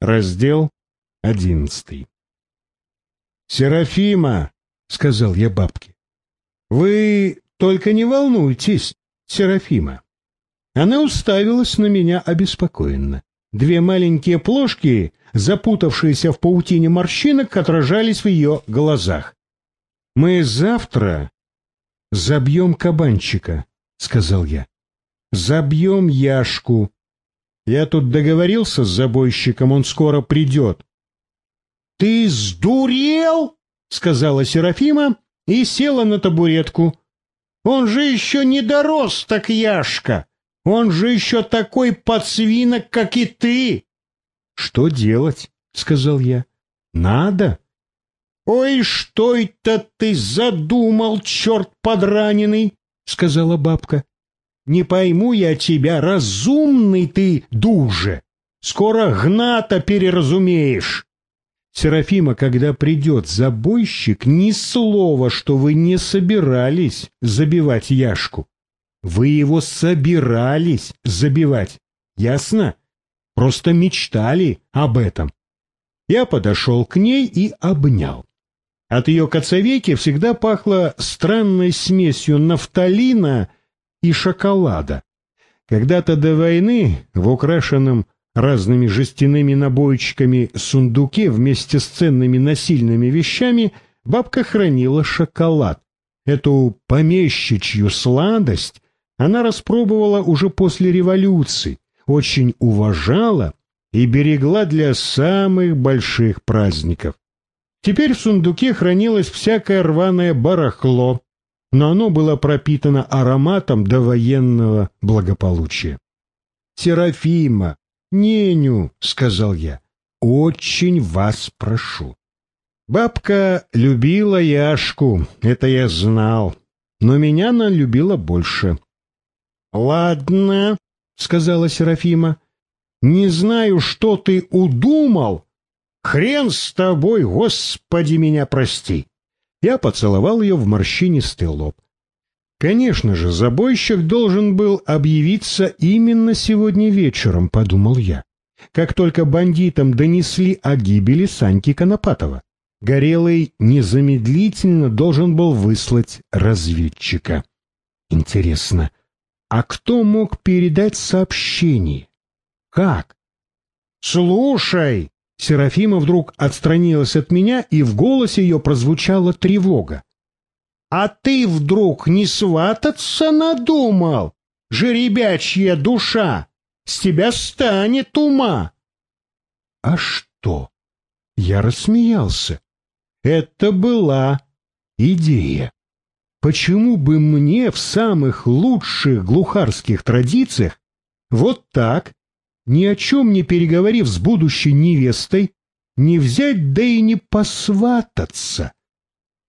Раздел одиннадцатый. «Серафима», — сказал я бабке, — «вы только не волнуйтесь, Серафима». Она уставилась на меня обеспокоенно. Две маленькие плошки, запутавшиеся в паутине морщинок, отражались в ее глазах. «Мы завтра забьем кабанчика», — сказал я. «Забьем Яшку, я тут договорился с забойщиком, он скоро придет. — Ты сдурел? — сказала Серафима и села на табуретку. — Он же еще не дорос, так Яшка. Он же еще такой подсвинок, как и ты. — Что делать? — сказал я. — Надо. — Ой, что это ты задумал, черт подраненный? — сказала бабка. Не пойму я тебя, разумный ты, дуже. Скоро гната переразумеешь. Серафима, когда придет забойщик, ни слова, что вы не собирались забивать Яшку. Вы его собирались забивать, ясно? Просто мечтали об этом. Я подошел к ней и обнял. От ее коцовейки всегда пахло странной смесью нафталина и шоколада. Когда-то до войны в украшенном разными жестяными набойчиками сундуке вместе с ценными насильными вещами бабка хранила шоколад. Эту помещичью сладость она распробовала уже после революции, очень уважала и берегла для самых больших праздников. Теперь в сундуке хранилось всякое рваное барахло, но оно было пропитано ароматом довоенного благополучия. «Серафима, неню», — сказал я, — «очень вас прошу». Бабка любила Яшку, это я знал, но меня она любила больше. «Ладно», — сказала Серафима, — «не знаю, что ты удумал. Хрен с тобой, Господи, меня прости. Я поцеловал ее в морщинистый лоб. Конечно же, забойщик должен был объявиться именно сегодня вечером, подумал я. Как только бандитам донесли о гибели Саньки Конопатова, Горелый незамедлительно должен был выслать разведчика. Интересно, а кто мог передать сообщение? Как? «Слушай!» Серафима вдруг отстранилась от меня, и в голосе ее прозвучала тревога. «А ты вдруг не свататься надумал? Жеребячья душа! С тебя станет ума!» «А что?» Я рассмеялся. Это была идея. Почему бы мне в самых лучших глухарских традициях вот так ни о чем не переговорив с будущей невестой, не взять да и не посвататься.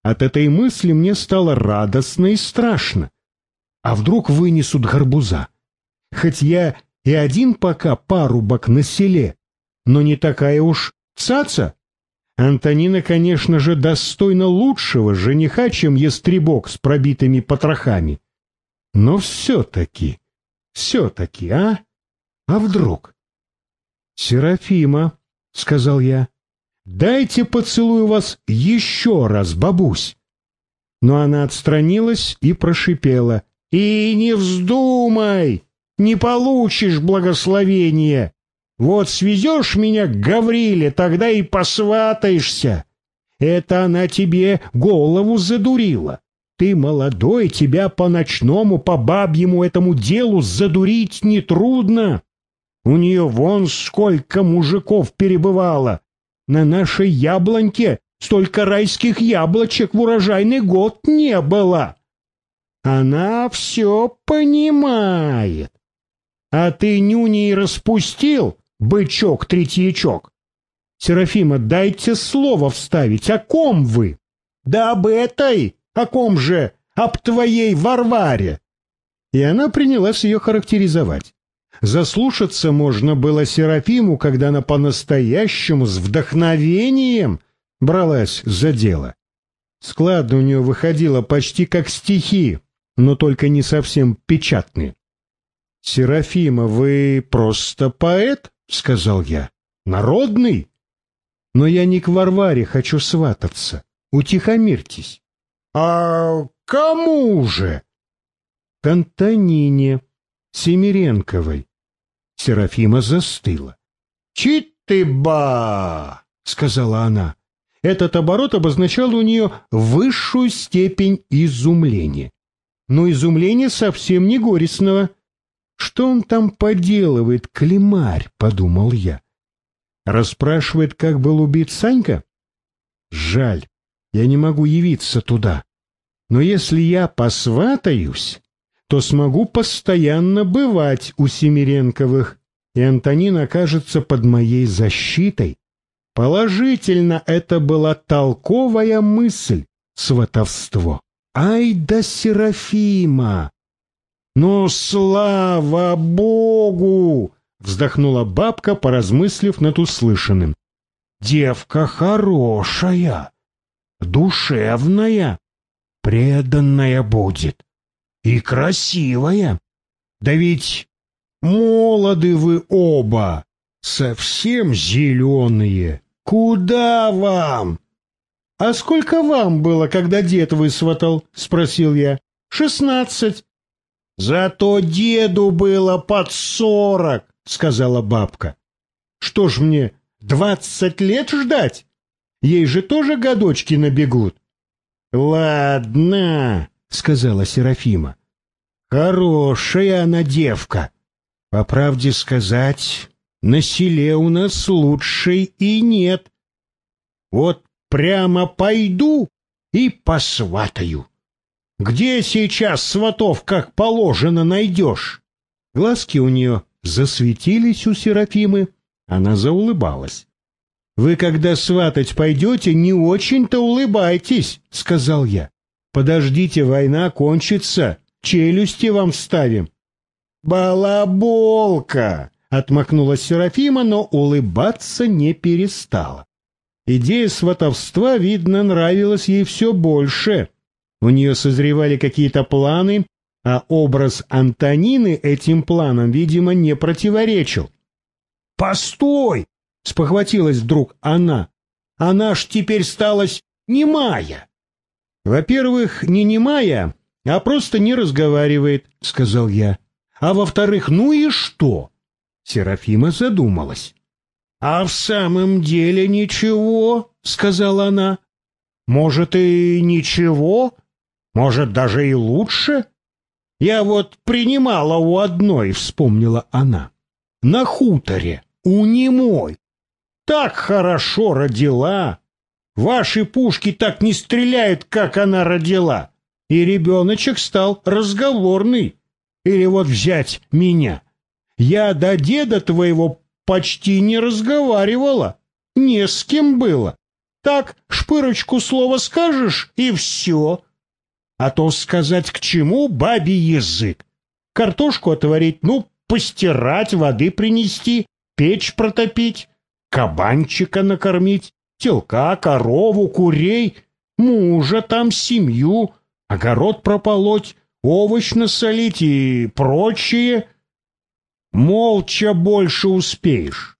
От этой мысли мне стало радостно и страшно. А вдруг вынесут горбуза? Хоть я и один пока парубок на селе, но не такая уж цаца. Антонина, конечно же, достойна лучшего жениха, чем ястребок с пробитыми потрохами. Но все-таки, все-таки, а? А вдруг? Серафима, — сказал я, — дайте поцелую вас еще раз, бабусь. Но она отстранилась и прошипела. И не вздумай, не получишь благословения. Вот свезешь меня к Гавриле, тогда и посватаешься. Это она тебе голову задурила. Ты молодой, тебя по-ночному, по бабьему этому делу задурить нетрудно. У нее вон сколько мужиков перебывало. На нашей яблоньке столько райских яблочек в урожайный год не было. Она все понимает. А ты нюней распустил, бычок-третьячок. Серафима, дайте слово вставить. О ком вы? Да об этой. О ком же? Об твоей Варваре. И она принялась ее характеризовать. Заслушаться можно было Серафиму, когда она по-настоящему с вдохновением бралась за дело. Складно у нее выходило почти как стихи, но только не совсем печатные. «Серафима, вы просто поэт?» — сказал я. народный. Но я не к Варваре хочу свататься. Утихомирьтесь. А кому же? К Семиренковой. Серафима застыла. «Читы-ба!» — сказала она. Этот оборот обозначал у нее высшую степень изумления. Но изумление совсем не горестного. «Что он там поделывает, климарь?» — подумал я. Расспрашивает, как был убит Санька? Жаль, я не могу явиться туда. Но если я посватаюсь, то смогу постоянно бывать у Семиренковых, и Антонин окажется под моей защитой. Положительно это была толковая мысль, сватовство. Ай да Серафима! Но слава Богу! Вздохнула бабка, поразмыслив над услышанным. Девка хорошая, душевная, преданная будет и красивая. Да ведь молоды вы оба, совсем зеленые. Куда вам? — А сколько вам было, когда дед высватал? — спросил я. — Шестнадцать. — Зато деду было под сорок, — сказала бабка. — Что ж мне, двадцать лет ждать? Ей же тоже годочки набегут. — Ладно, — сказала Серафима. «Хорошая она девка. По правде сказать, на селе у нас лучшей и нет. Вот прямо пойду и посватаю. Где сейчас сватов, как положено, найдешь?» Глазки у нее засветились у Серафимы, она заулыбалась. «Вы, когда сватать пойдете, не очень-то улыбайтесь», — сказал я. Подождите, война кончится, челюсти вам ставим. Балаболка! Отмахнулась Серафима, но улыбаться не перестала. Идея сватовства, видно, нравилась ей все больше. У нее созревали какие-то планы, а образ Антонины этим планам, видимо, не противоречил. «Постой!» — спохватилась вдруг она. «Она ж теперь сталась немая!» Во-первых, не немая, а просто не разговаривает, — сказал я. А во-вторых, ну и что? Серафима задумалась. — А в самом деле ничего, — сказала она. — Может, и ничего? Может, даже и лучше? Я вот принимала у одной, — вспомнила она. На хуторе, у немой. Так хорошо родила, Ваши пушки так не стреляют, как она родила. И ребеночек стал разговорный. Или вот взять меня. Я до деда твоего почти не разговаривала. Не с кем было. Так шпырочку слова скажешь, и все. А то сказать к чему бабий язык. Картошку отварить, ну, постирать, воды принести, печь протопить, кабанчика накормить телка, корову, курей, мужа там, семью, огород прополоть, овощ насолить и прочее. Молча больше успеешь.